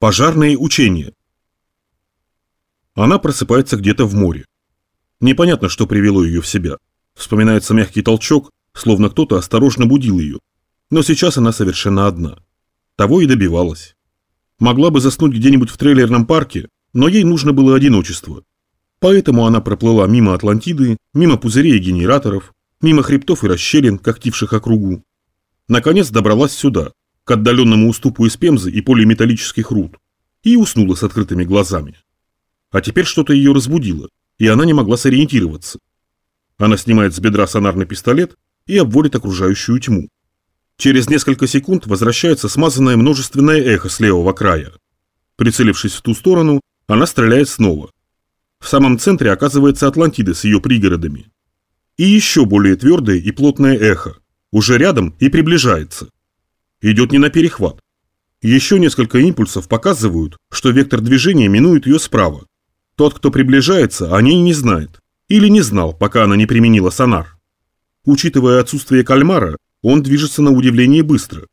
Пожарные учения. Она просыпается где-то в море. Непонятно, что привело ее в себя. Вспоминается мягкий толчок, словно кто-то осторожно будил ее. Но сейчас она совершенно одна. Того и добивалась. Могла бы заснуть где-нибудь в трейлерном парке, но ей нужно было одиночество. Поэтому она проплыла мимо Атлантиды, мимо пузырей и генераторов, мимо хребтов и расщелин, когтивших округу. Наконец добралась сюда, к отдаленному уступу из пемзы и полиметаллических руд, и уснула с открытыми глазами. А теперь что-то ее разбудило, и она не могла сориентироваться. Она снимает с бедра сонарный пистолет и обводит окружающую тьму. Через несколько секунд возвращается смазанное множественное эхо с левого края. Прицелившись в ту сторону, она стреляет снова. В самом центре оказывается Атлантида с ее пригородами. И еще более твердое и плотное эхо. Уже рядом и приближается. Идет не на перехват. Еще несколько импульсов показывают, что вектор движения минует ее справа. Тот, кто приближается, о ней не знает. Или не знал, пока она не применила сонар. Учитывая отсутствие кальмара, он движется на удивление быстро.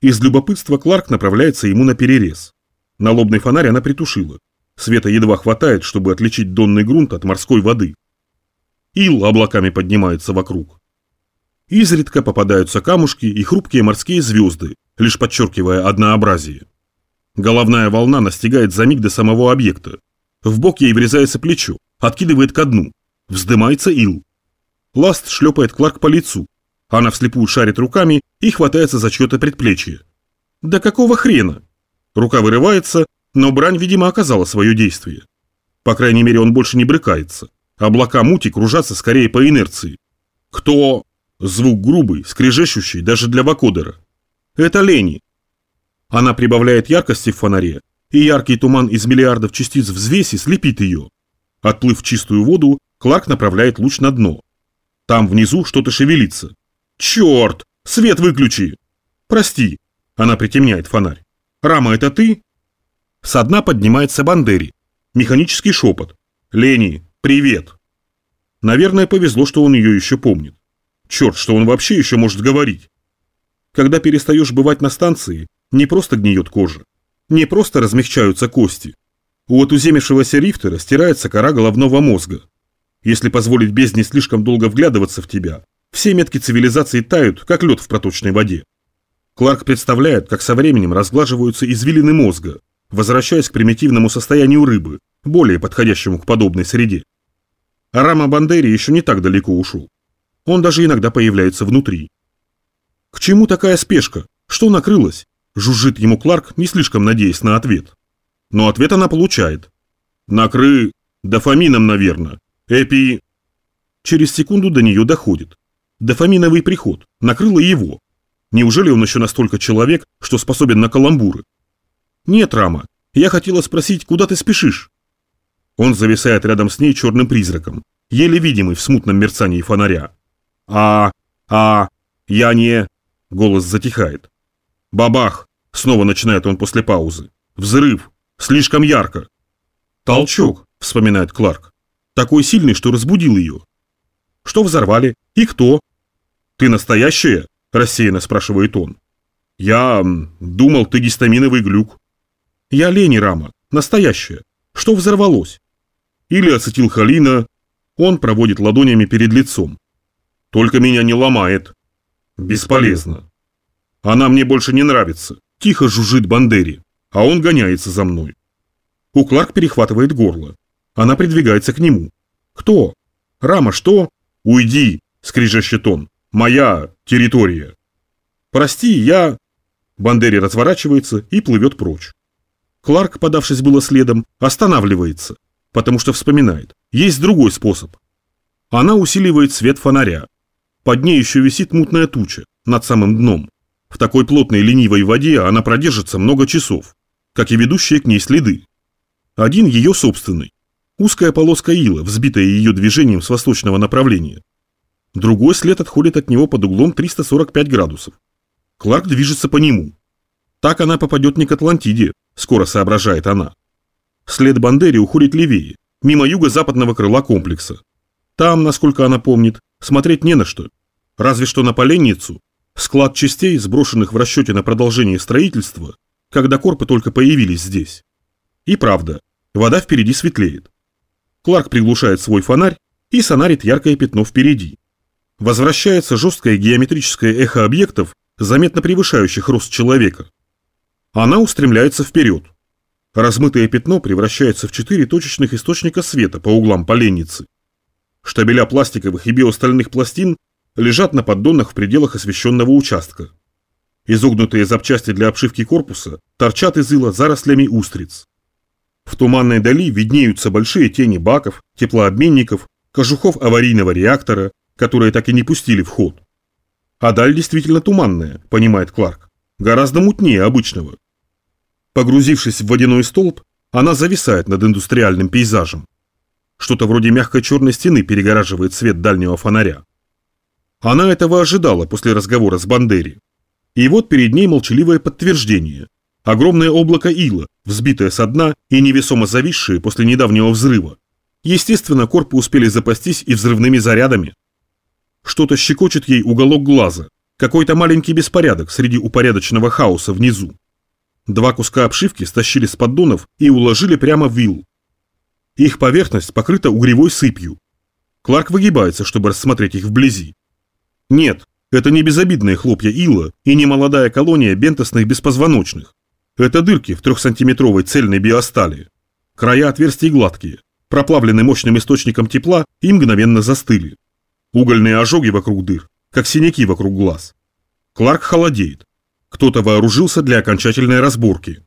Из любопытства Кларк направляется ему на перерез. Налобный фонарь она притушила. Света едва хватает, чтобы отличить донный грунт от морской воды. Ил облаками поднимается вокруг. Изредка попадаются камушки и хрупкие морские звезды, лишь подчеркивая однообразие. Головная волна настигает за миг до самого объекта. В бок ей врезается плечо, откидывает ко дну. Вздымается ил. Ласт шлепает Кларк по лицу. Она вслепую шарит руками и хватается за чье-то предплечье. Да какого хрена? Рука вырывается, но брань, видимо, оказала свое действие. По крайней мере, он больше не брыкается. Облака мути кружатся скорее по инерции. Кто? Звук грубый, скрежещущий даже для вакодера. Это Лени. Она прибавляет яркости в фонаре, и яркий туман из миллиардов частиц взвеси слепит ее. Отплыв в чистую воду, Кларк направляет луч на дно. Там внизу что-то шевелится. Черт! Свет выключи! Прости. Она притемняет фонарь. Рама, это ты? Со дна поднимается Бандери. Механический шепот. Лени, привет. Наверное, повезло, что он ее еще помнит. Черт, что он вообще еще может говорить. Когда перестаешь бывать на станции, не просто гниет кожа, не просто размягчаются кости. У отуземившегося рифтера стирается кора головного мозга. Если позволить бездне слишком долго вглядываться в тебя, все метки цивилизации тают, как лед в проточной воде. Кларк представляет, как со временем разглаживаются извилины мозга, возвращаясь к примитивному состоянию рыбы, более подходящему к подобной среде. А Рама Бандери еще не так далеко ушел. Он даже иногда появляется внутри. К чему такая спешка? Что накрылось? Жужжит ему Кларк, не слишком надеясь на ответ. Но ответ она получает. Накры... дофамином, наверное. Эпи... Через секунду до нее доходит. Дофаминовый приход. Накрыло его. Неужели он еще настолько человек, что способен на каламбуры? «Нет, Рама, я хотела спросить, куда ты спешишь?» Он зависает рядом с ней черным призраком, еле видимый в смутном мерцании фонаря. «А... а... я не...» Голос затихает. «Бабах!» — снова начинает он после паузы. «Взрыв! Слишком ярко!» «Толчок!» — вспоминает Кларк. «Такой сильный, что разбудил ее». «Что взорвали? И кто?» «Ты настоящая?» – рассеянно спрашивает он. «Я... думал, ты гистаминовый глюк». Я Лени Рама, настоящая. Что взорвалось? Или ацетилхолина. Он проводит ладонями перед лицом. Только меня не ломает. Бесполезно. Она мне больше не нравится. Тихо жужжит Бандери, а он гоняется за мной. У Кларк перехватывает горло. Она придвигается к нему. Кто? Рама, что? Уйди, скрижащит он. Моя территория. Прости, я... Бандери разворачивается и плывет прочь. Кларк, подавшись было следом, останавливается, потому что вспоминает. Есть другой способ. Она усиливает свет фонаря. Под ней еще висит мутная туча, над самым дном. В такой плотной ленивой воде она продержится много часов, как и ведущие к ней следы. Один ее собственный. Узкая полоска ила, взбитая ее движением с восточного направления. Другой след отходит от него под углом 345 градусов. Кларк движется по нему. Так она попадет не к Атлантиде, скоро соображает она. След Бандери уходит левее, мимо юго-западного крыла комплекса. Там, насколько она помнит, смотреть не на что. Разве что на поленницу, склад частей, сброшенных в расчете на продолжение строительства, когда корпы только появились здесь. И правда, вода впереди светлеет. Кларк приглушает свой фонарь и сонарит яркое пятно впереди. Возвращается жесткое геометрическое эхо объектов, заметно превышающих рост человека. Она устремляется вперед. Размытое пятно превращается в четыре точечных источника света по углам поленницы. Штабеля пластиковых и биостальных пластин лежат на поддонах в пределах освещенного участка. Изогнутые запчасти для обшивки корпуса торчат из ила зарослями устриц. В туманной дали виднеются большие тени баков, теплообменников, кожухов аварийного реактора, которые так и не пустили в ход. А даль действительно туманная, понимает Кларк, гораздо мутнее обычного. Погрузившись в водяной столб, она зависает над индустриальным пейзажем. Что-то вроде мягкой черной стены перегораживает свет дальнего фонаря. Она этого ожидала после разговора с Бандери. И вот перед ней молчаливое подтверждение. Огромное облако ила, взбитое со дна и невесомо зависшее после недавнего взрыва. Естественно, корпы успели запастись и взрывными зарядами. Что-то щекочет ей уголок глаза, какой-то маленький беспорядок среди упорядоченного хаоса внизу. Два куска обшивки стащили с поддонов и уложили прямо в вилл. Их поверхность покрыта угревой сыпью. Кларк выгибается, чтобы рассмотреть их вблизи. Нет, это не безобидные хлопья ила и не молодая колония бентосных беспозвоночных. Это дырки в трехсантиметровой цельной биостали. Края отверстий гладкие, проплавлены мощным источником тепла и мгновенно застыли. Угольные ожоги вокруг дыр, как синяки вокруг глаз. Кларк холодеет. Кто-то вооружился для окончательной разборки.